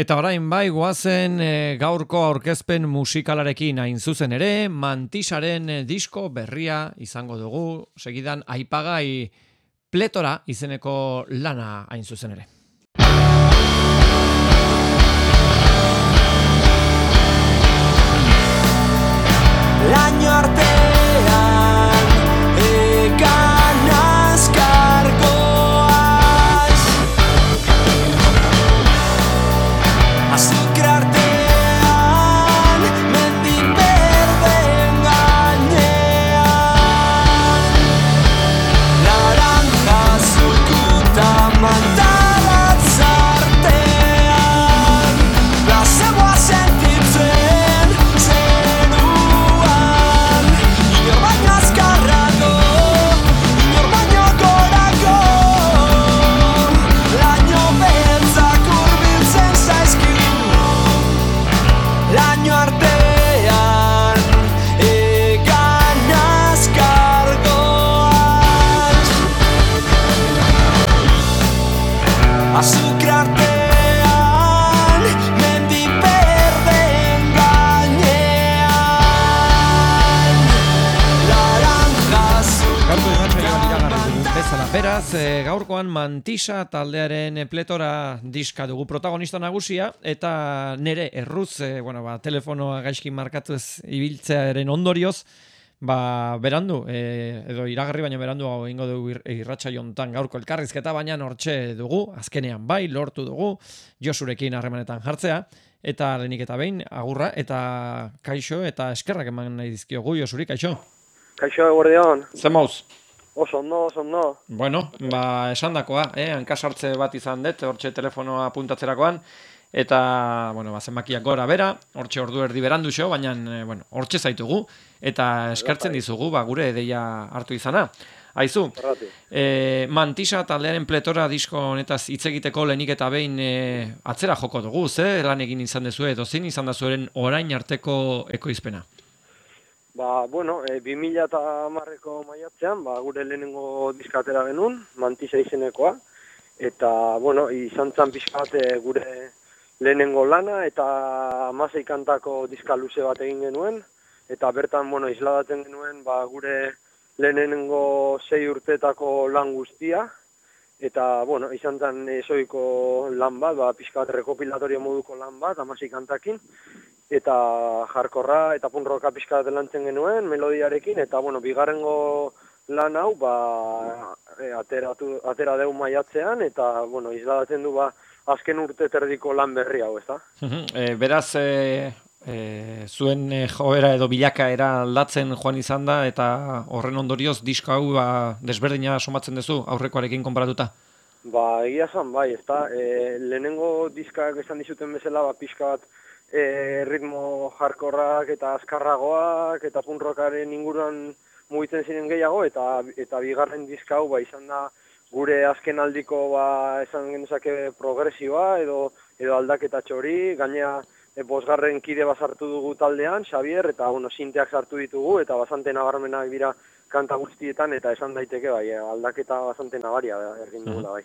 Eta orain bai guazen e, gaurko aurkezpen musikalarekin hain zuzen ere, mantisaren e, disko berria izango dugu, segidan aipagai pletora izeneko lana hain zuzen ere. Laño Beraz, gaurkoan Mantisa taldearen pletora diska dugu protagonista nagusia eta nere erruz, e, bueno, ba, telefonoa gaizkin markatu ez ibiltzearen ondorioz, ba, berandu, e, edo iragarri baina berandu hau ingo dugu irratxa jontan gaurko elkarrizketa, baina nortxe dugu, azkenean bai, lortu dugu, josurekin harremanetan jartzea, eta lehenik eta behin, agurra, eta kaixo, eta eskerrak eman nahi dizkiogu, josuri, kaixo? Kaixo, guardian. Zer mauz? Oso ondo, oso ondo. Bueno, ba, esan dakoa, eh? hankasartze bat izan dut, hortxe telefonoa puntatzerakoan, eta, bueno, ba, zenbakiak gora bera, hortxe ordu erdi berandu xo, baina, e, bueno, hortxe zaitugu, eta eskertzen dizugu, ba, gure edeia hartu izana. Aizu, e, mantisa taldearen pletora disko honetaz hitz egiteko lehenik eta behin e, atzera joko dugu, ze lan egin izan dezu, edo zin izan da zuen orain arteko ekoizpena? Ba, bueno, e, 2000 eta marreko maiatzean, ba, gure lehenengo diskatera genuen, mantisa izenekoa, eta, bueno, izan zan pixkat e, gure lehenengo lana, eta amasei kantako diska luze bat egin genuen, eta bertan, bueno, isladatzen genuen, ba, gure lehenengo sei urtetako lan guztia, eta, bueno, izan zan esoiko lan bat, ba, pixkat rekopilatorio moduko lan bat, amasei kantakin, eta jarkorra eta punroka pixka lantzen genuen melodiarekin eta bueno bigarrengo lan hau ba e, ateratu atera deu maiatzean eta bueno isladatzen du ba azken urte terdiko lan berri hau, ezta? e, beraz e, e, zuen joera edo bilaka era aldatzen joan izan da eta horren ondorioz disko hau ba desberdina somatzen duzu aurrekoarekin konparatuta. Ba, egia zan, bai, ezta, e, lehenengo diskak esan dizuten bezala, ba, pixka bat, e, ritmo jarkorrak eta azkarragoak eta punrokaren inguruan mugitzen ziren gehiago eta eta bigarren diska hau ba izan da gure azken aldiko ba esan genezake progresioa edo edo aldaketa txori gainea e, bosgarren kide basartu dugu taldean Xavier eta bueno sinteak sartu ditugu eta basante nabarmenak dira kanta guztietan eta esan daiteke bai aldaketa basante nabaria egin dugu bai.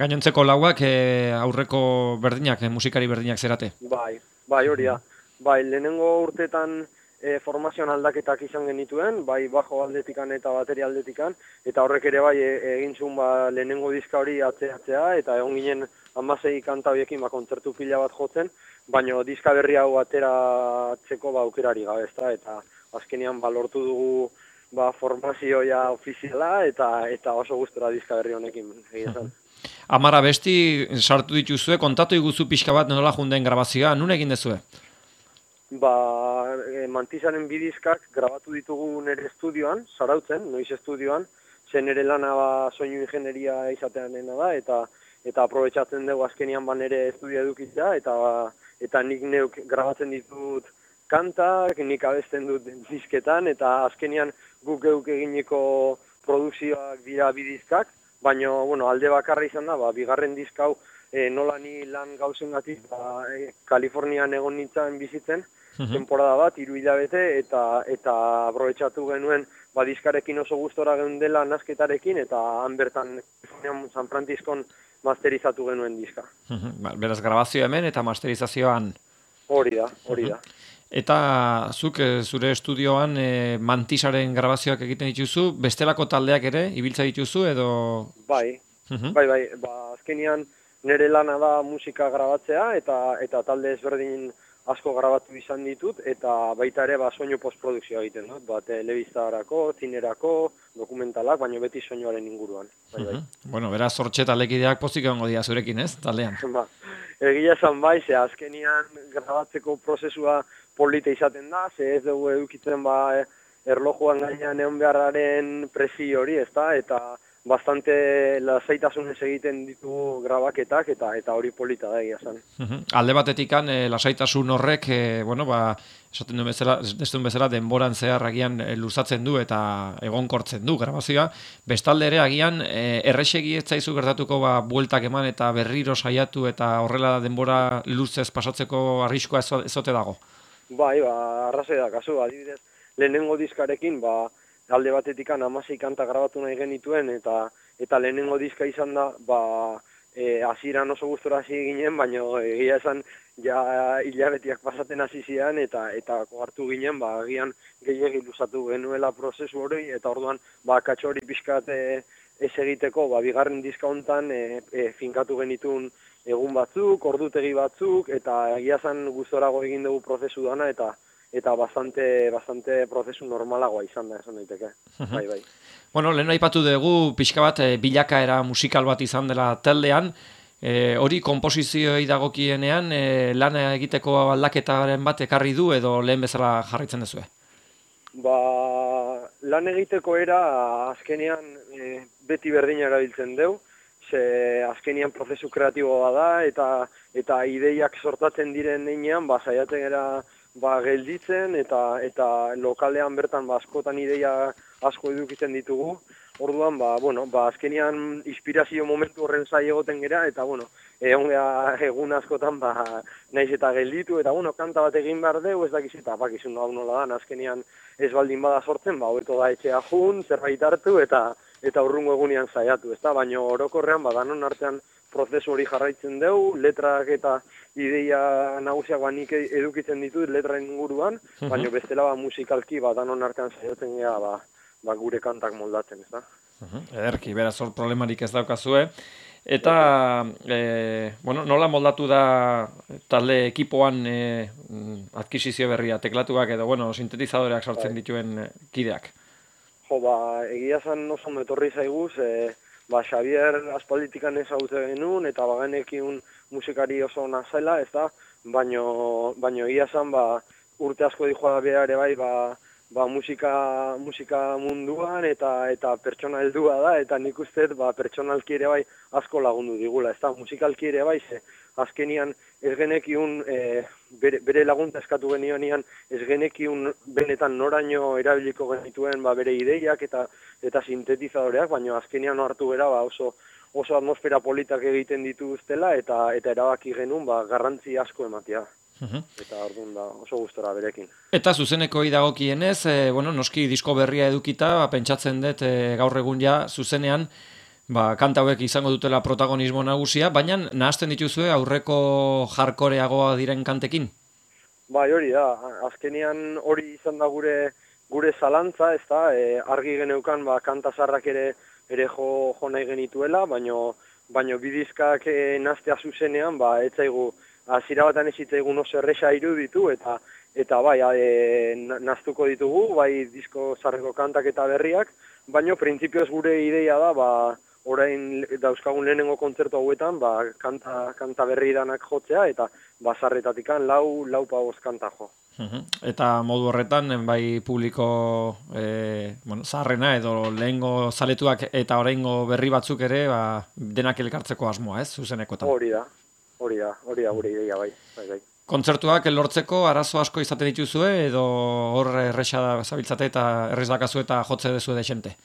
Gainontzeko lauak e, aurreko berdinak, e, musikari berdinak zerate? Bai, bai hori da. Bai, lehenengo urtetan e, formazioan aldaketak izan genituen, bai bajo aldetikan eta bateria aldetikan, eta horrek ere bai e, egin zuen ba, lehenengo diska hori atzeatzea, eta egon ginen amasei kanta horiekin ba, kontzertu pila bat jotzen, baina diska berri hau ateratzeko ba, aukerari gabe, eta azkenean ba, lortu dugu ba, formazioa ofiziala, eta eta oso gustora diska berri honekin egin Amara besti sartu dituzue, kontatu iguzu pixka bat nola junden grabazioa, nun egin dezue? Ba, e, mantizaren bidizkak grabatu ditugu nere estudioan, sarautzen, noiz estudioan, zen nere lana ba, soinu ingenieria izatean dena da, eta eta aprobetsatzen dugu azkenian ba nere estudia edukitzea, eta eta nik neuk grabatzen ditut kantak, nik abesten dut disketan, eta azkenian guk geuk egineko produkzioak dira bidizkak, baina bueno, alde bakarra izan da, ba, bigarren diskau e, nola ni lan gauzen gati, ba, e, Kalifornian egon nintzen bizitzen, mhm. temporada bat, iru hilabete, eta eta aprobetsatu genuen ba, diskarekin oso gustora geundela nasketarekin, eta han bertan San Franciscon masterizatu genuen diska. Mhm, ba, Beraz, grabazio hemen eta masterizazioan. Hori da, hori da. Eta zuk eh, zure estudioan e, mantisaren grabazioak egiten dituzu, bestelako taldeak ere, ibiltza dituzu edo... Bai, Mhm. bai, bai, ba, azkenian nire lana da musika grabatzea eta eta talde ezberdin asko grabatu izan ditut eta baita ere ba soinu postprodukzioa egiten dut, ba telebistarako, zinerako, dokumentalak, baino beti soinuaren inguruan. Bai, bai. Mhm. Bueno, beraz, hortxe taldekideak pozik egongo dira zurekin, ez, taldean. Ba, egia esan bai, ze azkenian grabatzeko prozesua polita izaten da, ze ez dugu edukitzen ba erlojuan gainean egon beharraren presio hori, ezta? Eta bastante lasaitasunez egiten ditu grabaketak eta eta hori polita da egia. Mhm. Alde batetikan, e, lasaitasun horrek, e, bueno, ba, esaten duen bezala, ez duen bezala, denboran zehar agian e, luzatzen du eta egonkortzen du grabazioa. Bestalde ere, agian, e, errexegi ez zaizu gertatuko ba, bueltak eman eta berriro saiatu eta horrela denbora luzez pasatzeko arriskoa ez- ezote dago. Bai, ba, arrazoi da, kasu, adibidez, lehenengo diskarekin, ba, alde batetikan amasei kanta grabatu nahi genituen, eta eta lehenengo diska izan da, ba, e, hasieran oso gustora hasi ginen, baino egia esan, ja hilabetiak pasaten hasi zian, eta eta hartu ginen, ba, agian gehiegi luzatu genuela prozesu hori, eta orduan, ba, katxo hori pixkat e, ez egiteko, ba, bigarren diska hontan e, e, finkatu genitun egun batzuk, ordutegi batzuk, eta egia zen gustorago egin dugu prozesu dana, eta eta bastante, bastante prozesu normalagoa izan da, esan daiteke. Bai, bai. Bueno, lehen aipatu dugu pixka bat e, bilakaera musikal bat izan dela taldean, e, hori komposizioei dagokienean e, lana egiteko aldaketaren bat ekarri du edo lehen bezala jarraitzen duzue? Ba, lan egiteko era azkenean e, beti berdina erabiltzen deu, ze azkenean prozesu kreatiboa da eta eta ideiak sortatzen diren heinean ba saiatzen era ba gelditzen eta eta lokalean bertan ba askotan ideia asko edukitzen ditugu. Orduan ba bueno, ba azkenean inspirazio momentu horren zai egoten gera eta bueno, egon egun askotan ba naiz eta gelditu eta bueno, kanta bat egin behar deu, ez dakiz eta bakizun hau nola da, azkenean ez baldin bada sortzen, ba hobeto da etxea jun, zerbait hartu eta eta urrungo egunean saiatu, ezta? Baino orokorrean ba danon artean prozesu hori jarraitzen dugu, letrak eta ideia nagusiak ba nik edukitzen ditut letraen inguruan, baino bestela ba musikalki ba danon artean saiatzen gea ba, ba gure kantak moldatzen, ezta? Ederki, beraz hor problemarik ez daukazue. Eta, e, bueno, nola moldatu da talde ekipoan e, mm, adkisizio berria, teklatuak edo, bueno, sintetizadoreak sortzen dituen e, kideak? Jo, ba, egia zan oso metorri zaiguz, e, ba, Xavier aspalditikan ezagutze genuen, eta bagenekin musikari oso ona zela, ez da, baino, baino egia zan, ba, urte asko dijoa da bera ere bai, ba, ba, musika, musika munduan eta eta pertsona heldua da, eta nik uste ba, pertsonalki ere bai asko lagundu digula, ez da, musikalki ere bai, ze, azkenian ez genekiun e, bere, bere laguntza eskatu genionean ez genekiun benetan noraino erabiliko genituen ba, bere ideiak eta eta sintetizadoreak, baina azkenian hartu gera ba, oso oso atmosfera politak egiten dituztela eta eta erabaki genuen ba, garrantzi asko ematea. Eta orduan da oso gustora berekin. Eta zuzeneko dagokienez, e, bueno, noski disko berria edukita, ba, pentsatzen dut e, gaur egun ja zuzenean, ba, kanta hauek izango dutela protagonismo nagusia, baina nahasten dituzue aurreko jarkoreagoa diren kantekin? Bai, hori da. Azkenean hori izan da gure gure zalantza, ez da, e, argi geneukan ba, kanta zarrak ere ere jo, jo nahi genituela, baino, baino bidizkak e, naztea zuzenean, ba, etzaigu, hasiera batan ez oso erresa iruditu, eta eta bai, e, na- naztuko ditugu, bai disko zarreko kantak eta berriak, baino printzipioz gure ideia da, ba, orain dauzkagun lehenengo kontzertu hauetan, ba, kanta, kanta berri danak jotzea, eta basarretatikan lau, lau pagoz kanta jo. Eta modu horretan, bai publiko e, bueno, zaharrena edo lehengo zaletuak eta oraingo berri batzuk ere ba, denak elkartzeko asmoa, ez, zuzenekotan. Hori da, hori da, hori da gure ideia bai, bai, bai. Kontzertuak lortzeko arazo asko izaten dituzue edo hor erresa da zabiltzate eta errez dakazu eta jotze dezu desente.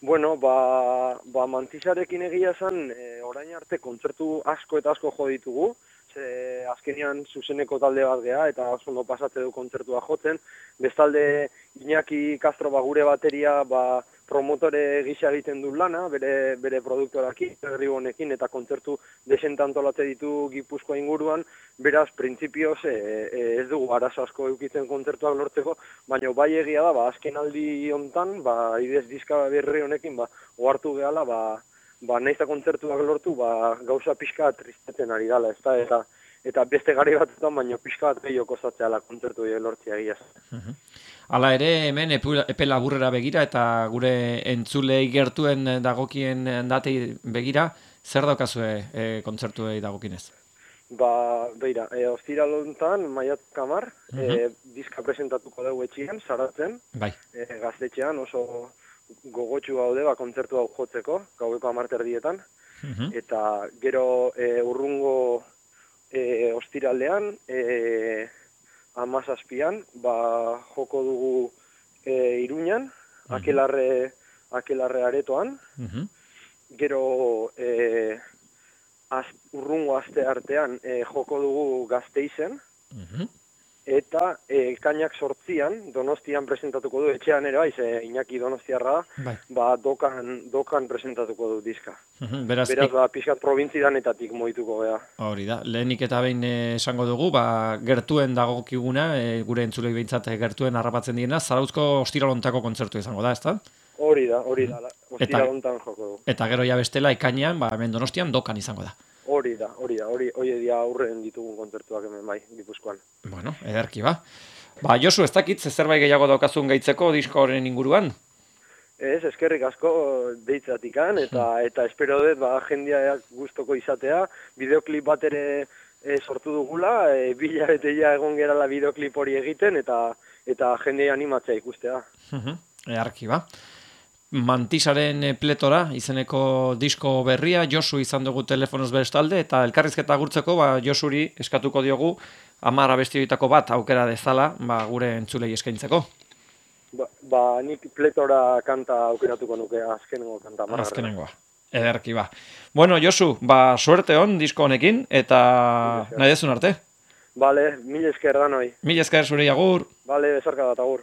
Bueno, ba, ba mantisarekin egia zen, e, orain arte kontzertu asko eta asko jo ditugu, ze azkenean zuzeneko talde bat gea eta oso ondo pasatze du kontzertua jotzen. Bestalde Iñaki Castro ba gure bateria ba promotore gisa egiten du lana, bere, bere produktorakin, herri honekin, eta kontzertu desenta antolatze ditu Gipuzkoa inguruan, beraz, printzipioz, e, e, ez dugu arazo asko eukitzen kontzertuak lortzeko, baina bai egia da, ba, azken aldi hontan, ba, idez diska berri honekin, ba, ohartu gehala, ba, ba, nahiz kontzertuak lortu, ba, gauza pixka tristetzen ari dala, ez da, eta, eta beste gari batzutan, baina pixka bat gehiago zatzeala kontzertu lortzea egia. Hala ere, hemen epe laburrera begira eta gure entzulei gertuen dagokien datei begira, zer daukazue e, kontzertuei dagokinez? Ba, beira, e, ostiral hontan, maiat kamar, e, diska presentatuko dugu etxien, saratzen, Bai. e, gaztetxean oso gogotsu gaude, ba, kontzertu hau jotzeko, gaueko amarterdietan, Mhm. eta gero e, urrungo e, ostiraldean, e, amazazpian, ba, joko dugu e, iruñan, akelarre, akelarre aretoan, Mhm. gero e, az, urrungo aste artean e, joko dugu gazteizen, Mhm. Eta e, kainak sortzian, donostian presentatuko du, etxean ere bai, ze Iñaki donostiarra da, Bai. ba, dokan, dokan presentatuko du diska. Mhm. Beraz, Beraz, ba, pixkat probintzidanetatik moituko gea. Hori da, lehenik eta behin eh, esango dugu, ba, gertuen dagokiguna, e, gure entzulei behintzat eh, gertuen harrapatzen diena, zarauzko ostiralontako kontzertu izango da, ezta? Hori da, hori da, la- Eta- ostira hontan joko du. Eta gero ja bestela ikainean, ba, hemen donostian dokan izango da. Hori da, hori hori, dia aurren ditugun kontzertuak hemen bai, Gipuzkoan. Bueno, ederki ba. Ba, Josu, ez dakit, ze zerbait gehiago daukazun gaitzeko disko horren inguruan? Ez, eskerrik asko deitzatikan, eta eta espero dut, ba, jendeak gustoko izatea, bideoklip bat ere e, sortu dugula, e, bila beteia egon gerala bideoklip hori egiten, eta eta jendea animatzea ikustea. Mhm, Earki ba. Mantisaren eh, pletora izeneko disko berria, Josu izan dugu telefonoz bestalde, eta elkarrizketa gurtzeko, ba, Josuri eskatuko diogu amara bestioitako bat aukera dezala, ba, gure entzulei eskaintzeko. Ba, ba nik pletora kanta aukeratuko nuke azkenengo kanta. marra. Azkenengoa. Ederki ba. Bueno, Josu, ba, suerte hon disko honekin, eta nahi dezun arte. Bale, mil esker da noi. Mil esker zure agur. Bale, bezarka bat agur.